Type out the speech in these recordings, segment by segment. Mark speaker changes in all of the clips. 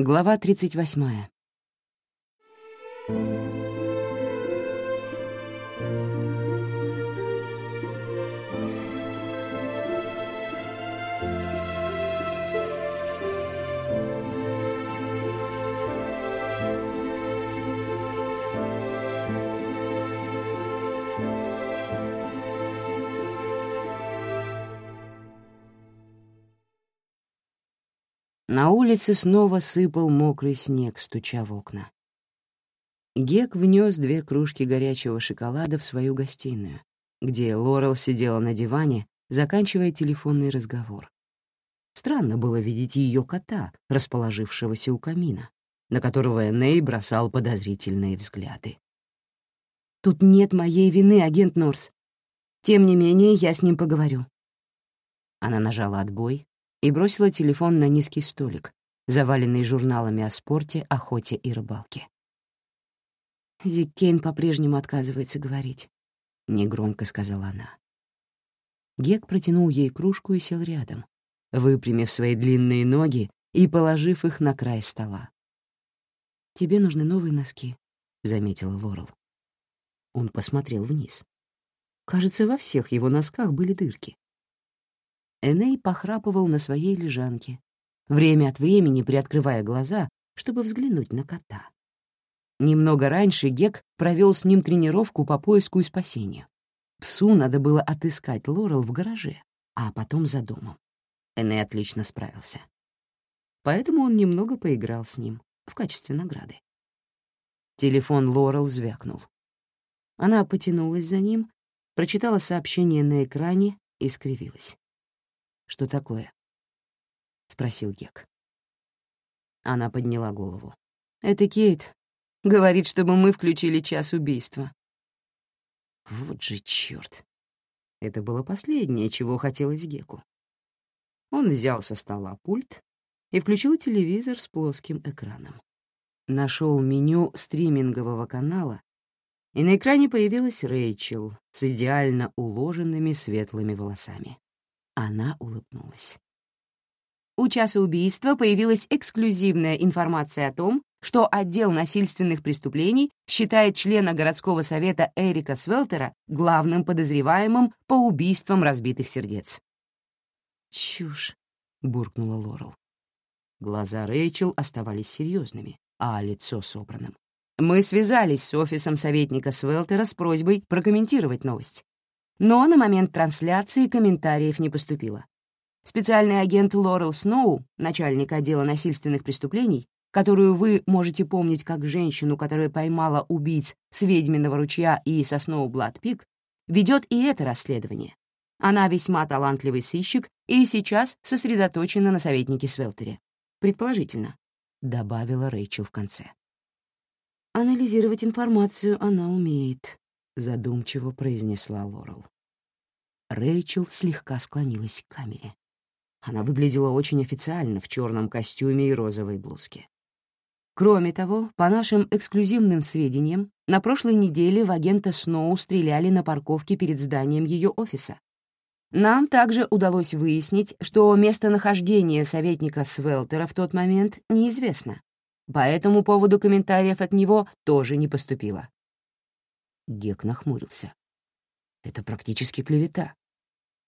Speaker 1: Глава 38. На улице снова сыпал мокрый снег, стуча в окна. Гек внес две кружки горячего шоколада в свою гостиную, где Лорел сидела на диване, заканчивая телефонный разговор. Странно было видеть ее кота, расположившегося у камина, на которого Эней бросал подозрительные взгляды. «Тут нет моей вины, агент Норс. Тем не менее, я с ним поговорю». Она нажала отбой, и бросила телефон на низкий столик, заваленный журналами о спорте, охоте и рыбалке. «Дик Кейн по-прежнему отказывается говорить», — негромко сказала она. Гек протянул ей кружку и сел рядом, выпрямив свои длинные ноги и положив их на край стола. «Тебе нужны новые носки», — заметила Лорел. Он посмотрел вниз. Кажется, во всех его носках были дырки. Эней похрапывал на своей лежанке, время от времени приоткрывая глаза, чтобы взглянуть на кота. Немного раньше Гек провел с ним тренировку по поиску и спасению. Псу надо было отыскать Лорел в гараже, а потом за домом. Эней отлично справился. Поэтому он немного поиграл с ним в качестве награды. Телефон Лорел звякнул. Она потянулась за ним, прочитала сообщение на экране и скривилась. «Что такое?» — спросил Гек. Она подняла голову. «Это Кейт. Говорит, чтобы мы включили час убийства». Вот же чёрт. Это было последнее, чего хотелось Геку. Он взял со стола пульт и включил телевизор с плоским экраном. Нашел меню стримингового канала, и на экране появилась Рэйчел с идеально уложенными светлыми волосами. Она улыбнулась. У часа убийства появилась эксклюзивная информация о том, что отдел насильственных преступлений считает члена городского совета Эрика Свелтера главным подозреваемым по убийствам разбитых сердец. «Чушь», — буркнула Лорел. Глаза Рэйчел оставались серьезными, а лицо собранным. Мы связались с офисом советника Свелтера с просьбой прокомментировать новость. Но на момент трансляции комментариев не поступило. Специальный агент Лорел Сноу, начальник отдела насильственных преступлений, которую вы можете помнить как женщину, которая поймала убийц с Ведьминого ручья и со Сноу-Блад-Пик, ведет и это расследование. Она весьма талантливый сыщик и сейчас сосредоточена на советнике Свелтере. Предположительно, — добавила Рэйчел в конце. Анализировать информацию она умеет, задумчиво произнесла Лорел. Рэйчел слегка склонилась к камере. Она выглядела очень официально в черном костюме и розовой блузке. Кроме того, по нашим эксклюзивным сведениям, на прошлой неделе в агента Сноу стреляли на парковке перед зданием ее офиса. Нам также удалось выяснить, что местонахождение советника Свелтера в тот момент неизвестно. По этому поводу комментариев от него тоже не поступило. Гек нахмурился. Это практически клевета.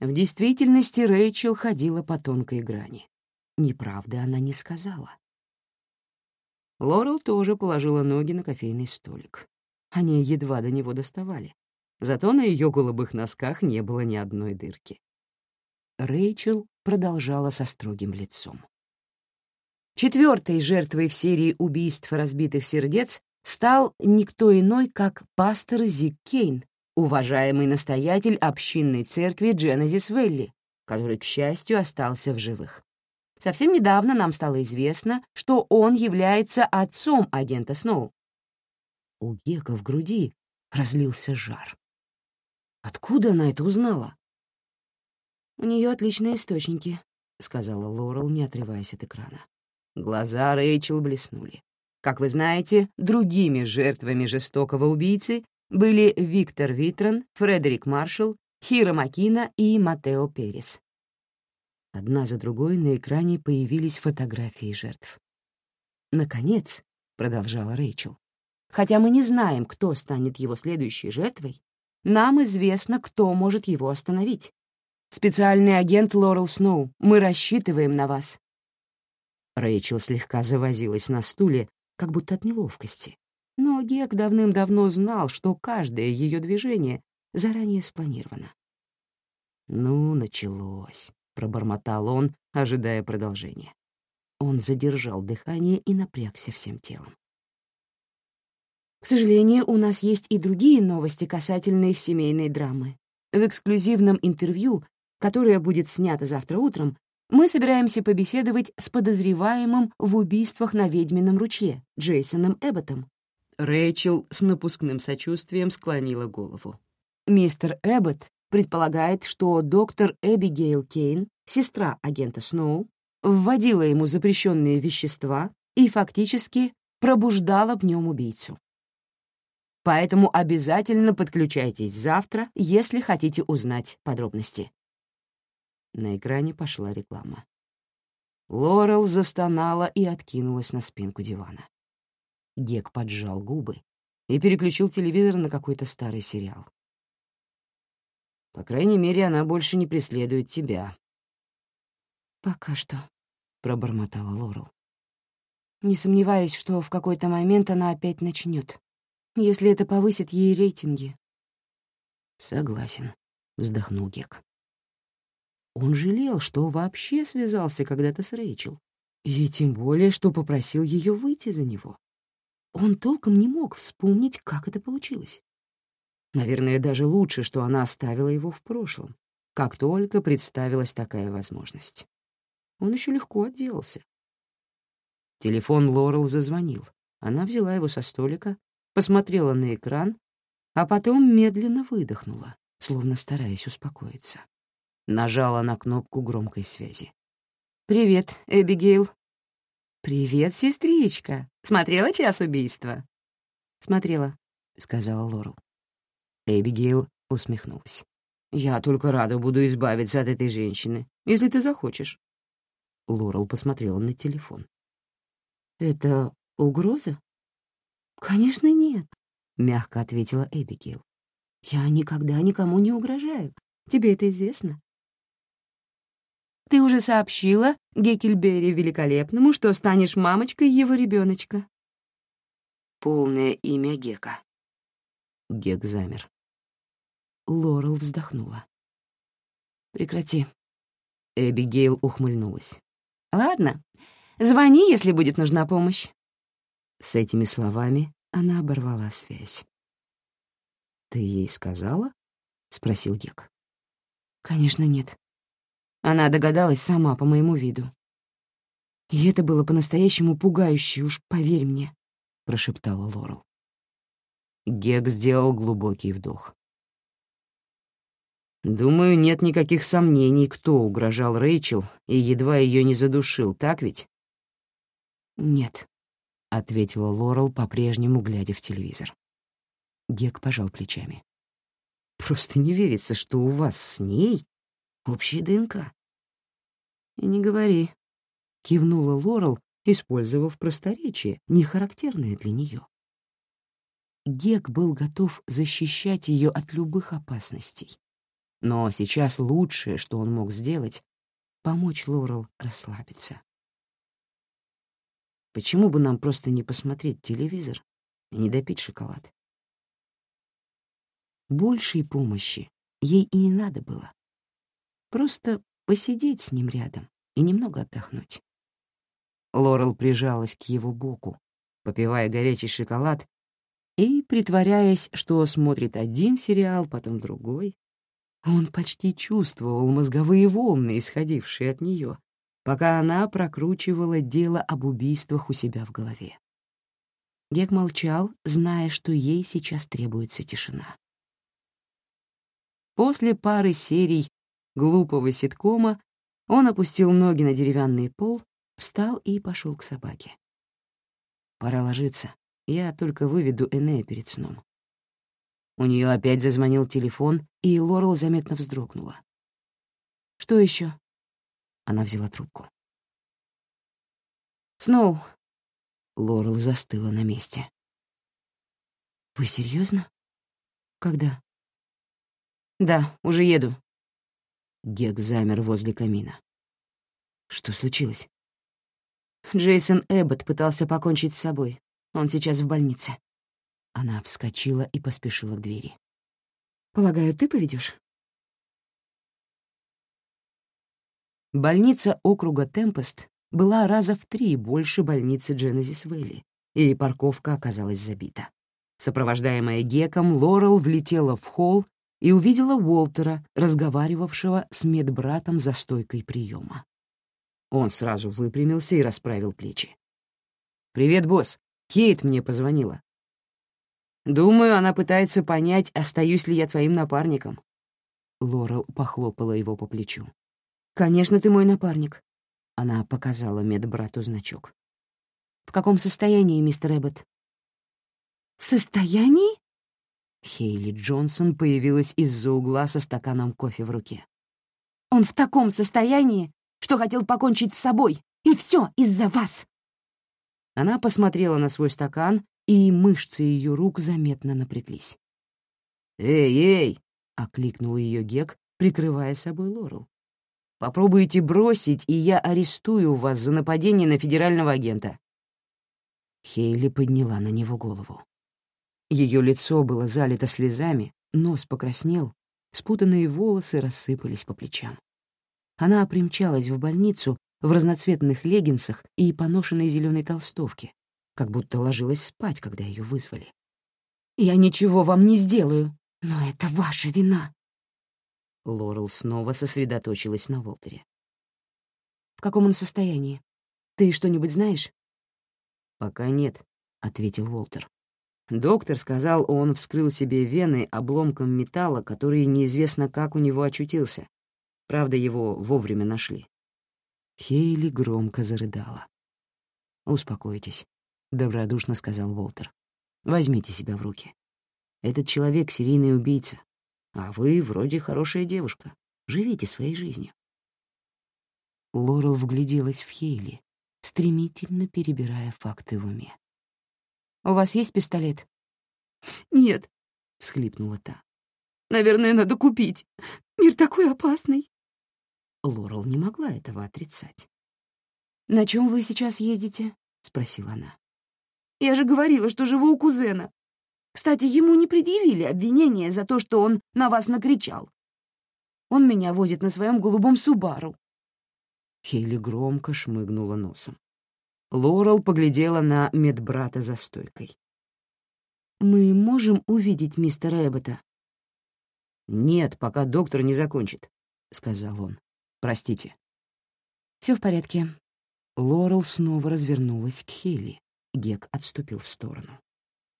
Speaker 1: В действительности Рэйчел ходила по тонкой грани. Неправды она не сказала. Лорел тоже положила ноги на кофейный столик. Они едва до него доставали. Зато на ее голубых носках не было ни одной дырки. Рэйчел продолжала со строгим лицом. Четвертой жертвой в серии убийств разбитых сердец стал никто иной, как пастор Зик Кейн, уважаемый настоятель общинной церкви Дженезис Велли, который, к счастью, остался в живых. Совсем недавно нам стало известно, что он является отцом агента Сноу. У Гека в груди разлился жар. Откуда она это узнала? «У нее отличные источники», — сказала Лорел, не отрываясь от экрана. Глаза Рэйчел блеснули. Как вы знаете, другими жертвами жестокого убийцы были Виктор Витрон, Фредерик Маршалл, Хиро Макина и Матео Перес. Одна за другой на экране появились фотографии жертв. Наконец, — продолжала Рэйчел, хотя мы не знаем, кто станет его следующей жертвой, нам известно, кто может его остановить. Специальный агент Лорел Сноу, мы рассчитываем на вас. Рэйчел слегка завозилась на стуле, как будто от неловкости. Но Гек давным-давно знал, что каждое ее движение заранее спланировано. «Ну, началось», — пробормотал он, ожидая продолжения. Он задержал дыхание и напрягся всем телом. К сожалению, у нас есть и другие новости касательно их семейной драмы. В эксклюзивном интервью, которое будет снято завтра утром, мы собираемся побеседовать с подозреваемым в убийствах на Ведьмином ручье Джейсоном Эбботом. Рэйчел с напускным сочувствием склонила голову. Мистер Эббот предполагает, что доктор Эбигейл Кейн, сестра агента Сноу, вводила ему запрещенные вещества и фактически пробуждала в нем убийцу. Поэтому обязательно подключайтесь завтра, если хотите узнать подробности. На экране пошла реклама. Лорел застонала и откинулась на спинку дивана. Гек поджал губы и переключил телевизор на какой-то старый сериал. «По крайней мере, она больше не преследует тебя». «Пока что», — пробормотала Лорел. «Не сомневаюсь, что в какой-то момент она опять начнет если это повысит ей рейтинги. «Согласен», — вздохнул Гек. Он жалел, что вообще связался когда-то с Рэйчел, и тем более, что попросил ее выйти за него. Он толком не мог вспомнить, как это получилось. Наверное, даже лучше, что она оставила его в прошлом, как только представилась такая возможность. Он еще легко отделался. Телефон Лорел зазвонил. Она взяла его со столика посмотрела на экран, а потом медленно выдохнула, словно стараясь успокоиться. Нажала на кнопку громкой связи. «Привет, Эбигейл». «Привет, сестричка. Смотрела «Час убийства»?» «Смотрела», — сказала Лорел. Эбигейл усмехнулась. «Я только рада буду избавиться от этой женщины, если ты захочешь». Лорел посмотрела на телефон. «Это угроза?» «Конечно, нет», — мягко ответила Эбигейл. «Я никогда никому не угрожаю. Тебе это известно?» «Ты уже сообщила Геккельберри Великолепному, что станешь мамочкой его ребеночка. Полное имя Гека. Гек замер. Лорел вздохнула. «Прекрати». Эбигейл ухмыльнулась. «Ладно, звони, если будет нужна помощь». С этими словами она оборвала связь. «Ты ей сказала?» — спросил Гек. «Конечно, нет. Она догадалась сама по моему виду. И это было по-настоящему пугающе, уж поверь мне», — прошептала Лорел. Гек сделал глубокий вдох. «Думаю, нет никаких сомнений, кто угрожал Рэйчел и едва ее не задушил, так ведь?» «Нет», — ответила Лорел, по-прежнему глядя в телевизор. Гек пожал плечами. «Просто не верится, что у вас с ней общая ДНК». «И не говори», — кивнула Лорел, использовав просторечие, не характерное для нее. Гек был готов защищать ее от любых опасностей. Но сейчас лучшее, что он мог сделать, — помочь Лорел расслабиться. Почему бы нам просто не посмотреть телевизор и не допить шоколад? Большей помощи ей и не надо было. Просто посидеть с ним рядом и немного отдохнуть. Лорел прижалась к его боку, попивая горячий шоколад и притворяясь, что смотрит один сериал, потом другой. Он почти чувствовал мозговые волны, исходившие от нее, пока она прокручивала дело об убийствах у себя в голове. Гек молчал, зная, что ей сейчас требуется тишина. После пары серий глупого ситкома он опустил ноги на деревянный пол, встал и пошел к собаке. «Пора ложиться. Я только выведу Энея перед сном». У нее опять зазвонил телефон, и Лорел заметно вздрогнула. «Что еще? Она взяла трубку. «Сноу, Лорел застыла на месте. «Вы серьезно? Когда?» «Да, уже еду». Гек замер возле камина. «Что случилось?» Джейсон Эббот пытался покончить с собой. Он сейчас в больнице. Она вскочила и поспешила к двери. «Полагаю, ты поведешь? Больница округа Темпест была раза в три больше больницы Дженезис Вэлли, и парковка оказалась забита. Сопровождаемая Геком, Лорел влетела в холл и увидела Уолтера, разговаривавшего с медбратом за стойкой приема. Он сразу выпрямился и расправил плечи. «Привет, босс. Кейт мне позвонила. Думаю, она пытается понять, остаюсь ли я твоим напарником». Лорел похлопала его по плечу. «Конечно, ты мой напарник», — она показала медбрату значок. «В каком состоянии, мистер Эббот?» «Состоянии?» Хейли Джонсон появилась из-за угла со стаканом кофе в руке. «Он в таком состоянии, что хотел покончить с собой, и все из-за вас!» Она посмотрела на свой стакан, и мышцы ее рук заметно напряглись. «Эй, эй!» — окликнул ее Гек, прикрывая собой Лорел. «Попробуйте бросить, и я арестую вас за нападение на федерального агента». Хейли подняла на него голову. Ее лицо было залито слезами, нос покраснел, спутанные волосы рассыпались по плечам. Она примчалась в больницу в разноцветных леггинсах и поношенной зеленой толстовке, как будто ложилась спать, когда ее вызвали. «Я ничего вам не сделаю, но это ваша вина!» Лорел снова сосредоточилась на Волтере. «В каком он состоянии? Ты что-нибудь знаешь?» «Пока нет», — ответил Волтер. Доктор сказал, он вскрыл себе вены обломком металла, который неизвестно как у него очутился. Правда, его вовремя нашли. Хейли громко зарыдала. «Успокойтесь», — добродушно сказал Уолтер. «Возьмите себя в руки. Этот человек — серийный убийца, а вы вроде хорошая девушка. Живите своей жизнью». Лорел вгляделась в Хейли, стремительно перебирая факты в уме. «У вас есть пистолет?» «Нет», — всхлипнула та. «Наверное, надо купить. Мир такой опасный». Лорел не могла этого отрицать. «На чем вы сейчас ездите?» — спросила она. «Я же говорила, что живу у кузена. Кстати, ему не предъявили обвинения за то, что он на вас накричал. Он меня возит на своем голубом Субару». Хейли громко шмыгнула носом. Лорел поглядела на медбрата за стойкой. «Мы можем увидеть мистера Эббота?» «Нет, пока доктор не закончит», — сказал он. Простите». Все в порядке». Лорел снова развернулась к Хелли. Гек отступил в сторону.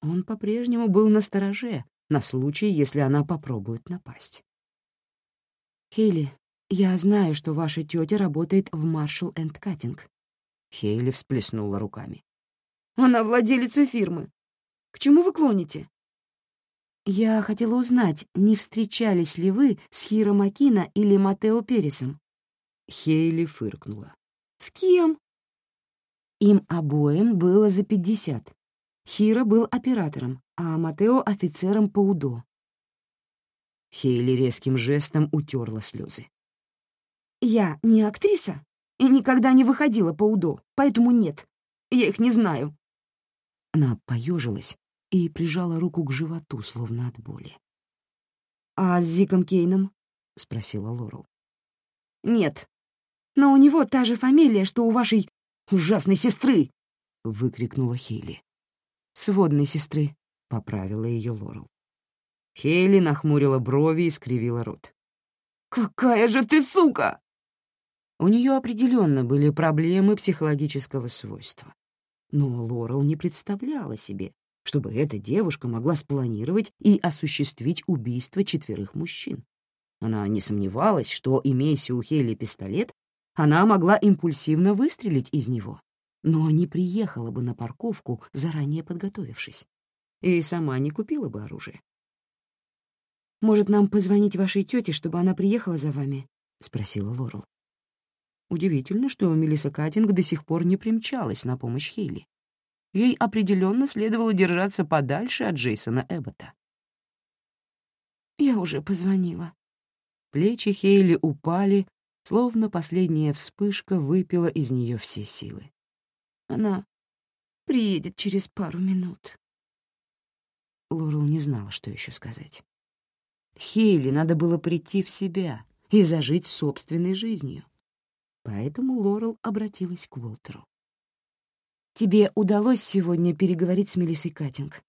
Speaker 1: Он по-прежнему был на стороже, на случай, если она попробует напасть. «Хейли, я знаю, что ваша тетя работает в Marshall энд Каттинг». Хейли всплеснула руками. «Она владелица фирмы. К чему вы клоните?» «Я хотела узнать, не встречались ли вы с Хиро Макина или Матео Пересом?» Хейли фыркнула. «С кем?» Им обоим было за пятьдесят. Хира был оператором, а Матео — офицером по УДО. Хейли резким жестом утерла слезы. «Я не актриса и никогда не выходила по УДО, поэтому нет, я их не знаю». Она поежилась и прижала руку к животу, словно от боли. «А с Зиком Кейном?» — спросила Лорел. «Нет, но у него та же фамилия, что у вашей ужасной сестры!» — выкрикнула Хейли. «Сводной сестры», — поправила ее Лорел. Хейли нахмурила брови и скривила рот. «Какая же ты сука!» У нее определенно были проблемы психологического свойства. Но Лорел не представляла себе, чтобы эта девушка могла спланировать и осуществить убийство четверых мужчин. Она не сомневалась, что, имея у Хейли пистолет, она могла импульсивно выстрелить из него, но не приехала бы на парковку, заранее подготовившись, и сама не купила бы оружие. «Может, нам позвонить вашей тете, чтобы она приехала за вами?» — спросила Лорел. Удивительно, что Мелисса Каттинг до сих пор не примчалась на помощь Хейли. Ей определенно следовало держаться подальше от Джейсона Эббота.
Speaker 2: «Я уже позвонила».
Speaker 1: Плечи Хейли упали, словно последняя вспышка выпила из нее все силы.
Speaker 2: «Она приедет через пару минут».
Speaker 1: Лорел не знала, что еще сказать. Хейли надо было прийти в себя и зажить собственной жизнью. Поэтому Лорел обратилась к Уолтеру.
Speaker 2: «Тебе удалось сегодня переговорить с Мелиссой Каттинг?»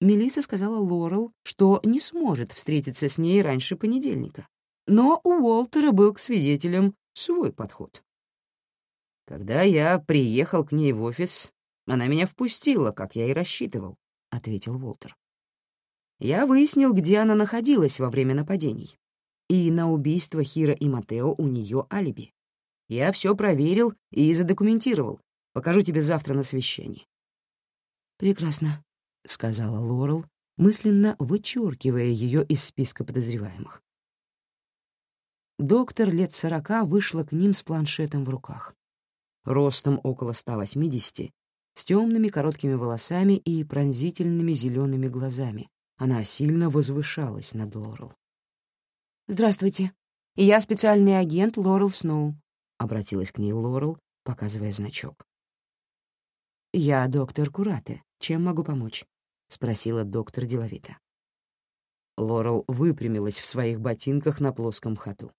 Speaker 1: Мелисса сказала Лорел, что не сможет встретиться с ней раньше понедельника. Но у Уолтера был к свидетелям свой подход. «Когда я приехал к ней в офис, она меня впустила, как я и рассчитывал», — ответил Уолтер. «Я выяснил, где она находилась во время нападений. И на убийство Хира и Матео у нее алиби. Я все проверил и задокументировал. Покажу тебе завтра на совещании».
Speaker 2: «Прекрасно», — сказала Лорел, мысленно вычеркивая ее из списка подозреваемых.
Speaker 1: Доктор лет сорока вышла к ним с планшетом в руках. Ростом около 180, с темными короткими волосами и пронзительными зелеными глазами. Она сильно возвышалась над Лорел.
Speaker 2: «Здравствуйте. Я специальный агент Лорел Сноу», — обратилась к ней Лорел, показывая значок.
Speaker 1: «Я доктор Курате. Чем могу помочь?» — спросила доктор деловито. Лорел выпрямилась в своих ботинках на плоском ходу.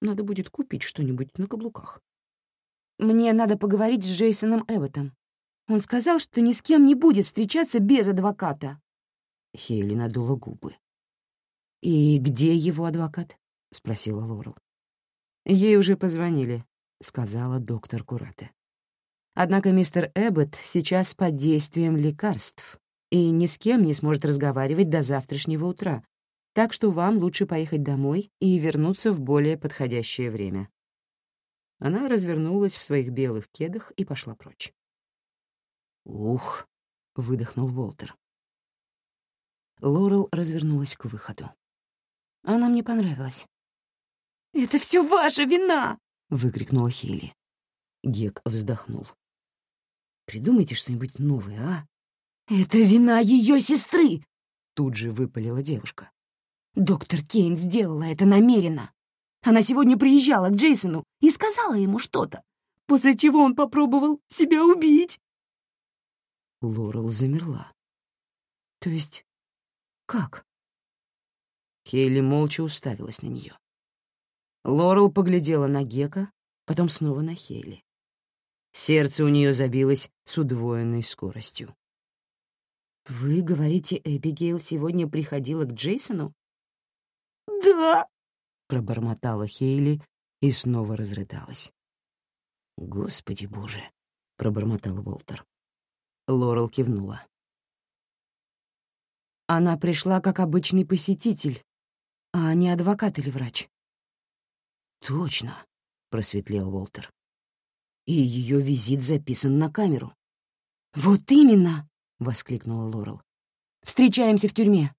Speaker 1: Надо будет купить что-нибудь на каблуках.
Speaker 2: «Мне надо поговорить с Джейсоном Эбботом. Он сказал, что ни с кем не будет встречаться без адвоката».
Speaker 1: Хейли надула губы. «И где его адвокат?» — спросила Лорел. «Ей уже позвонили», — сказала доктор Курате. «Однако мистер Эббот сейчас под действием лекарств и ни с кем не сможет разговаривать до завтрашнего утра, так что вам лучше поехать домой и вернуться в более подходящее время». Она развернулась в своих белых кедах и пошла прочь. «Ух!» — выдохнул Уолтер. Лорел развернулась к выходу.
Speaker 2: Она мне понравилась. «Это все ваша вина!»
Speaker 1: — выкрикнула Хилли. Гек вздохнул. «Придумайте что-нибудь новое, а?»
Speaker 2: «Это вина ее сестры!»
Speaker 1: — тут же выпалила девушка.
Speaker 2: «Доктор Кейн сделала это намеренно. Она сегодня приезжала к Джейсону и сказала ему что-то, после чего он попробовал себя убить».
Speaker 1: Лорел замерла.
Speaker 2: «То есть как?»
Speaker 1: Хейли молча уставилась на нее. Лорел поглядела на Гека, потом снова на Хейли. Сердце у нее забилось с удвоенной скоростью.
Speaker 2: «Вы говорите, Эбигейл сегодня приходила к Джейсону?»
Speaker 1: «Да!» — пробормотала Хейли и снова разрыдалась. «Господи боже!» — пробормотал Уолтер. Лорел кивнула.
Speaker 2: Она пришла как обычный посетитель, а не адвокат или врач.
Speaker 1: «Точно», — просветлел Уолтер. «И ее визит записан на камеру».
Speaker 2: «Вот именно!» — воскликнула Лорел. «Встречаемся в тюрьме».